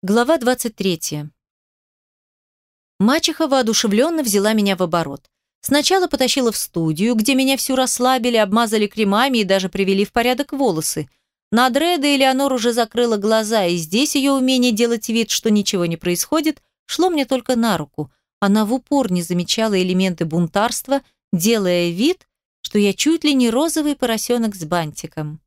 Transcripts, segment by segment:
Глава 23. Мачеха воодушевленно взяла меня в оборот. Сначала потащила в студию, где меня всю расслабили, обмазали кремами и даже привели в порядок волосы. На дреды Элеонор уже закрыла глаза, и здесь ее умение делать вид, что ничего не происходит, шло мне только на руку. Она в упор не замечала элементы бунтарства, делая вид, что я чуть ли не розовый поросенок с бантиком.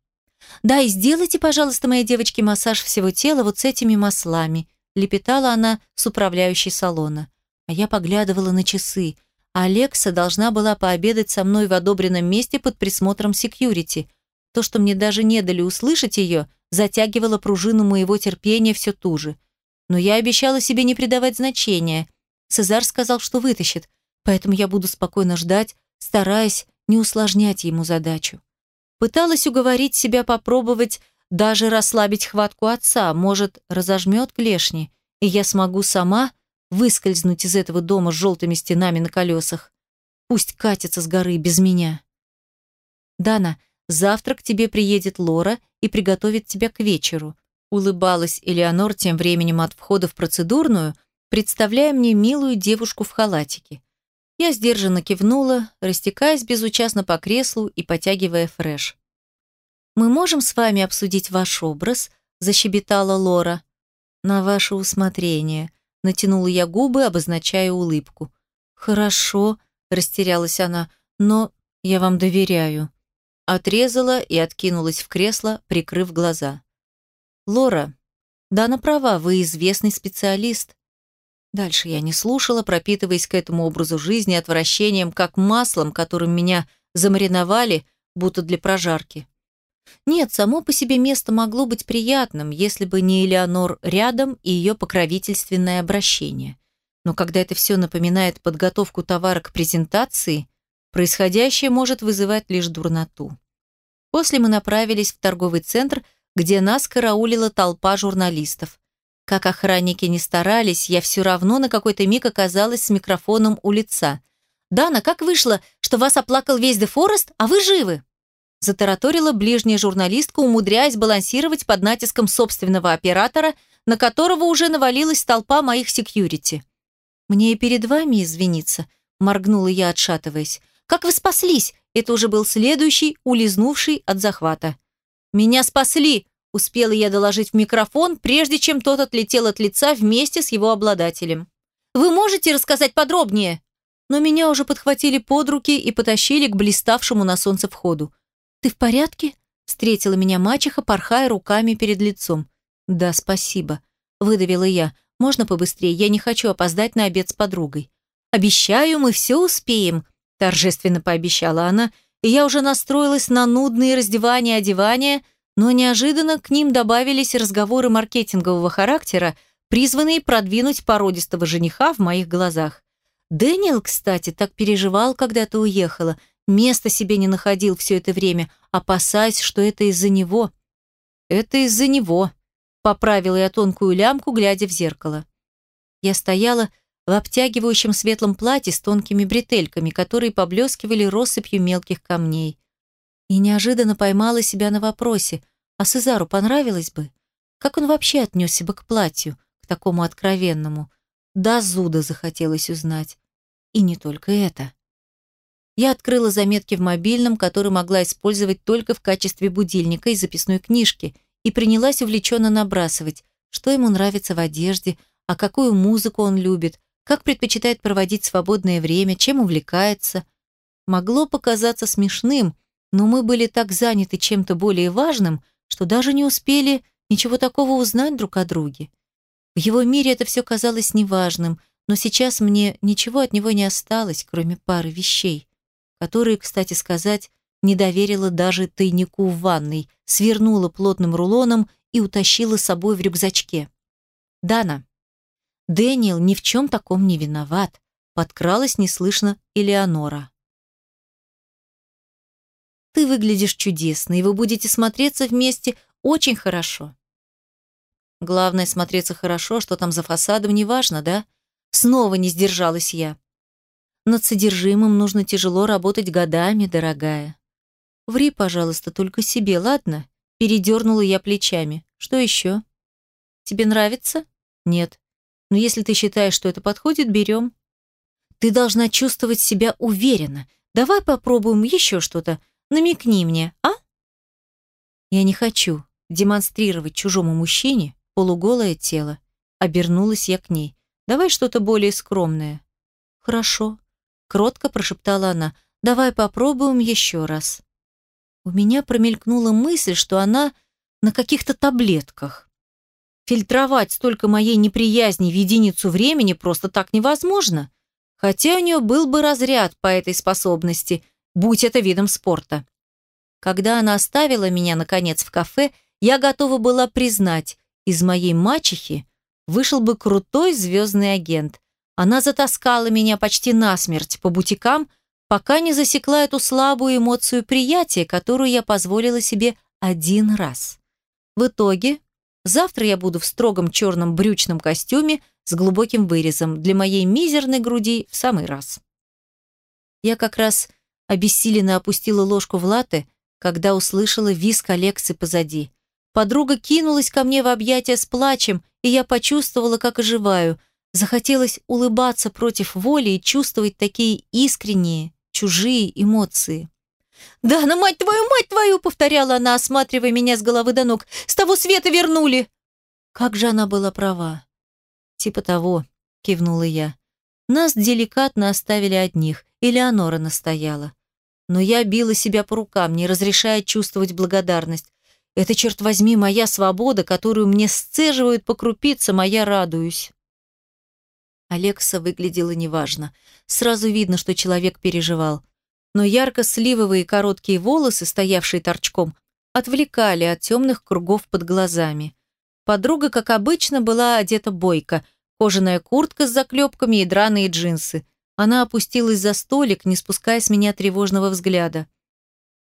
«Да, и сделайте, пожалуйста, моей девочке массаж всего тела вот с этими маслами», лепетала она с управляющей салона. А я поглядывала на часы. Алекса должна была пообедать со мной в одобренном месте под присмотром секьюрити. То, что мне даже не дали услышать ее, затягивало пружину моего терпения все туже. Но я обещала себе не придавать значения. Цезарь сказал, что вытащит, поэтому я буду спокойно ждать, стараясь не усложнять ему задачу. Пыталась уговорить себя попробовать даже расслабить хватку отца, может, разожмет клешни, и я смогу сама выскользнуть из этого дома с желтыми стенами на колесах. Пусть катится с горы без меня. Дана, завтра к тебе приедет Лора и приготовит тебя к вечеру. Улыбалась Элеонор тем временем от входа в процедурную, представляя мне милую девушку в халатике. Я сдержанно кивнула, растекаясь безучастно по креслу и потягивая фреш. «Мы можем с вами обсудить ваш образ?» – защебетала Лора. «На ваше усмотрение», – натянула я губы, обозначая улыбку. «Хорошо», – растерялась она, – «но я вам доверяю». Отрезала и откинулась в кресло, прикрыв глаза. «Лора, да, на права, вы известный специалист. Дальше я не слушала, пропитываясь к этому образу жизни отвращением, как маслом, которым меня замариновали, будто для прожарки. Нет, само по себе место могло быть приятным, если бы не Элеонор рядом и ее покровительственное обращение. Но когда это все напоминает подготовку товара к презентации, происходящее может вызывать лишь дурноту. После мы направились в торговый центр, где нас караулила толпа журналистов. Как охранники не старались, я все равно на какой-то миг оказалась с микрофоном у лица. «Дана, как вышло, что вас оплакал весь Де Форест, а вы живы?» Затараторила ближняя журналистка, умудряясь балансировать под натиском собственного оператора, на которого уже навалилась толпа моих секьюрити. «Мне и перед вами извиниться», — моргнула я, отшатываясь. «Как вы спаслись?» Это уже был следующий, улизнувший от захвата. «Меня спасли!» Успела я доложить в микрофон, прежде чем тот отлетел от лица вместе с его обладателем. «Вы можете рассказать подробнее?» Но меня уже подхватили под руки и потащили к блиставшему на солнце входу. «Ты в порядке?» – встретила меня мачеха, порхая руками перед лицом. «Да, спасибо», – выдавила я. «Можно побыстрее? Я не хочу опоздать на обед с подругой». «Обещаю, мы все успеем», – торжественно пообещала она, и я уже настроилась на нудные раздевания и одевания – но неожиданно к ним добавились разговоры маркетингового характера, призванные продвинуть породистого жениха в моих глазах. Дэниел, кстати, так переживал, когда ты уехала, места себе не находил все это время, опасаясь, что это из-за него. Это из-за него, поправила я тонкую лямку, глядя в зеркало. Я стояла в обтягивающем светлом платье с тонкими бретельками, которые поблескивали россыпью мелких камней и неожиданно поймала себя на вопросе, а Сезару понравилось бы? Как он вообще отнесся бы к платью, к такому откровенному? Да зуда захотелось узнать. И не только это. Я открыла заметки в мобильном, который могла использовать только в качестве будильника и записной книжки, и принялась увлеченно набрасывать, что ему нравится в одежде, а какую музыку он любит, как предпочитает проводить свободное время, чем увлекается. Могло показаться смешным, но мы были так заняты чем-то более важным, что даже не успели ничего такого узнать друг о друге. В его мире это все казалось неважным, но сейчас мне ничего от него не осталось, кроме пары вещей, которые, кстати сказать, не доверила даже тайнику в ванной, свернула плотным рулоном и утащила с собой в рюкзачке. «Дана, Дэниел ни в чем таком не виноват», подкралась неслышно Элеонора. Ты выглядишь чудесно, и вы будете смотреться вместе очень хорошо. Главное смотреться хорошо, что там за фасадом, неважно, да? Снова не сдержалась я. Над содержимым нужно тяжело работать годами, дорогая. Ври, пожалуйста, только себе, ладно? Передернула я плечами. Что еще? Тебе нравится? Нет. Но если ты считаешь, что это подходит, берем. Ты должна чувствовать себя уверенно. Давай попробуем еще что-то. Намекни мне, а? Я не хочу демонстрировать чужому мужчине полуголое тело. Обернулась я к ней. Давай что-то более скромное. Хорошо. Кротко прошептала она. Давай попробуем еще раз. У меня промелькнула мысль, что она на каких-то таблетках. Фильтровать столько моей неприязни в единицу времени просто так невозможно. Хотя у нее был бы разряд по этой способности, будь это видом спорта. Когда она оставила меня, наконец, в кафе, я готова была признать, из моей мачехи вышел бы крутой звездный агент. Она затаскала меня почти насмерть по бутикам, пока не засекла эту слабую эмоцию приятия, которую я позволила себе один раз. В итоге, завтра я буду в строгом черном брючном костюме с глубоким вырезом для моей мизерной груди в самый раз. Я как раз обессиленно опустила ложку в латте, когда услышала визг Алексы позади. Подруга кинулась ко мне в объятия с плачем, и я почувствовала, как оживаю. Захотелось улыбаться против воли и чувствовать такие искренние, чужие эмоции. «Да, на мать твою, мать твою!» — повторяла она, осматривая меня с головы до ног. «С того света вернули!» Как же она была права. «Типа того», — кивнула я. Нас деликатно оставили одних, и Леонора настояла. Но я била себя по рукам, не разрешая чувствовать благодарность. Это, черт возьми, моя свобода, которую мне сцеживают по крупицам, а я радуюсь. Алекса выглядела неважно. Сразу видно, что человек переживал но ярко-сливовые короткие волосы, стоявшие торчком, отвлекали от темных кругов под глазами. Подруга, как обычно, была одета бойко, кожаная куртка с заклепками и драные джинсы. Она опустилась за столик, не спуская с меня тревожного взгляда.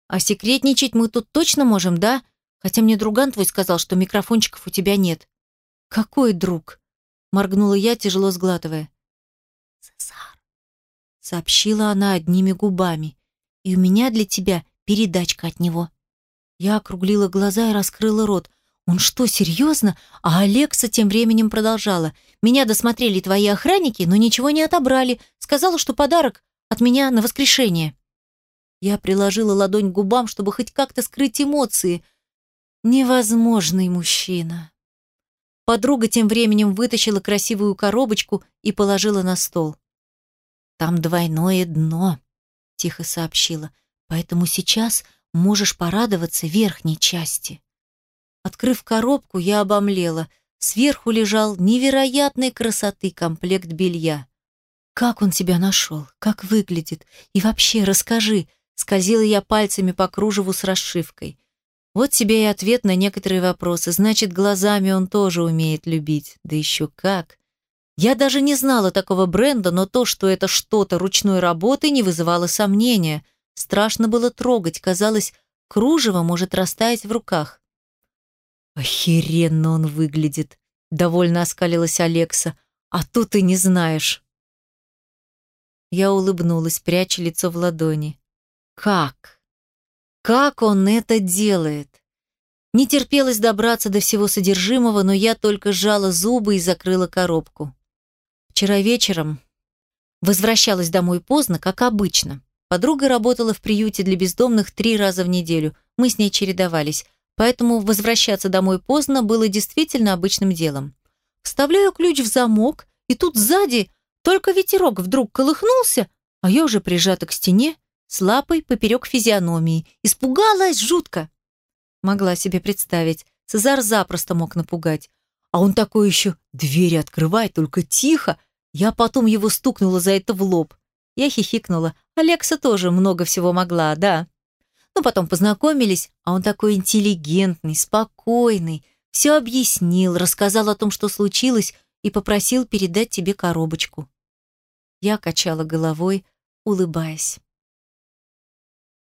«А секретничать мы тут точно можем, да? Хотя мне друган твой сказал, что микрофончиков у тебя нет». «Какой друг?» — моргнула я, тяжело сглатывая. «Цесар» сообщила она одними губами. И у меня для тебя передачка от него. Я округлила глаза и раскрыла рот. Он что, серьезно? А Алекса тем временем продолжала. Меня досмотрели твои охранники, но ничего не отобрали. Сказала, что подарок от меня на воскрешение. Я приложила ладонь к губам, чтобы хоть как-то скрыть эмоции. Невозможный мужчина. Подруга тем временем вытащила красивую коробочку и положила на стол. «Там двойное дно», — тихо сообщила, «поэтому сейчас можешь порадоваться верхней части». Открыв коробку, я обомлела. Сверху лежал невероятной красоты комплект белья. «Как он тебя нашел? Как выглядит? И вообще, расскажи!» Скользила я пальцами по кружеву с расшивкой. Вот тебе и ответ на некоторые вопросы. Значит, глазами он тоже умеет любить. Да еще как! Я даже не знала такого бренда, но то, что это что-то ручной работы, не вызывало сомнения. Страшно было трогать, казалось, кружево может растаять в руках. «Охеренно он выглядит», — довольно оскалилась Алекса. «А тут и не знаешь». Я улыбнулась, пряча лицо в ладони. «Как? Как он это делает?» Не терпелось добраться до всего содержимого, но я только сжала зубы и закрыла коробку. Вчера вечером возвращалась домой поздно, как обычно. Подруга работала в приюте для бездомных три раза в неделю. Мы с ней чередовались, поэтому возвращаться домой поздно было действительно обычным делом. Вставляю ключ в замок, и тут сзади только ветерок вдруг колыхнулся, а я уже прижата к стене, с лапой поперек физиономии. Испугалась жутко. Могла себе представить, Цезар запросто мог напугать. А он такой еще, двери открывай, только тихо, я потом его стукнула за это в лоб. Я хихикнула. Алекса тоже много всего могла, да. Но потом познакомились, а он такой интеллигентный, спокойный. Все объяснил, рассказал о том, что случилось, и попросил передать тебе коробочку. Я качала головой, улыбаясь.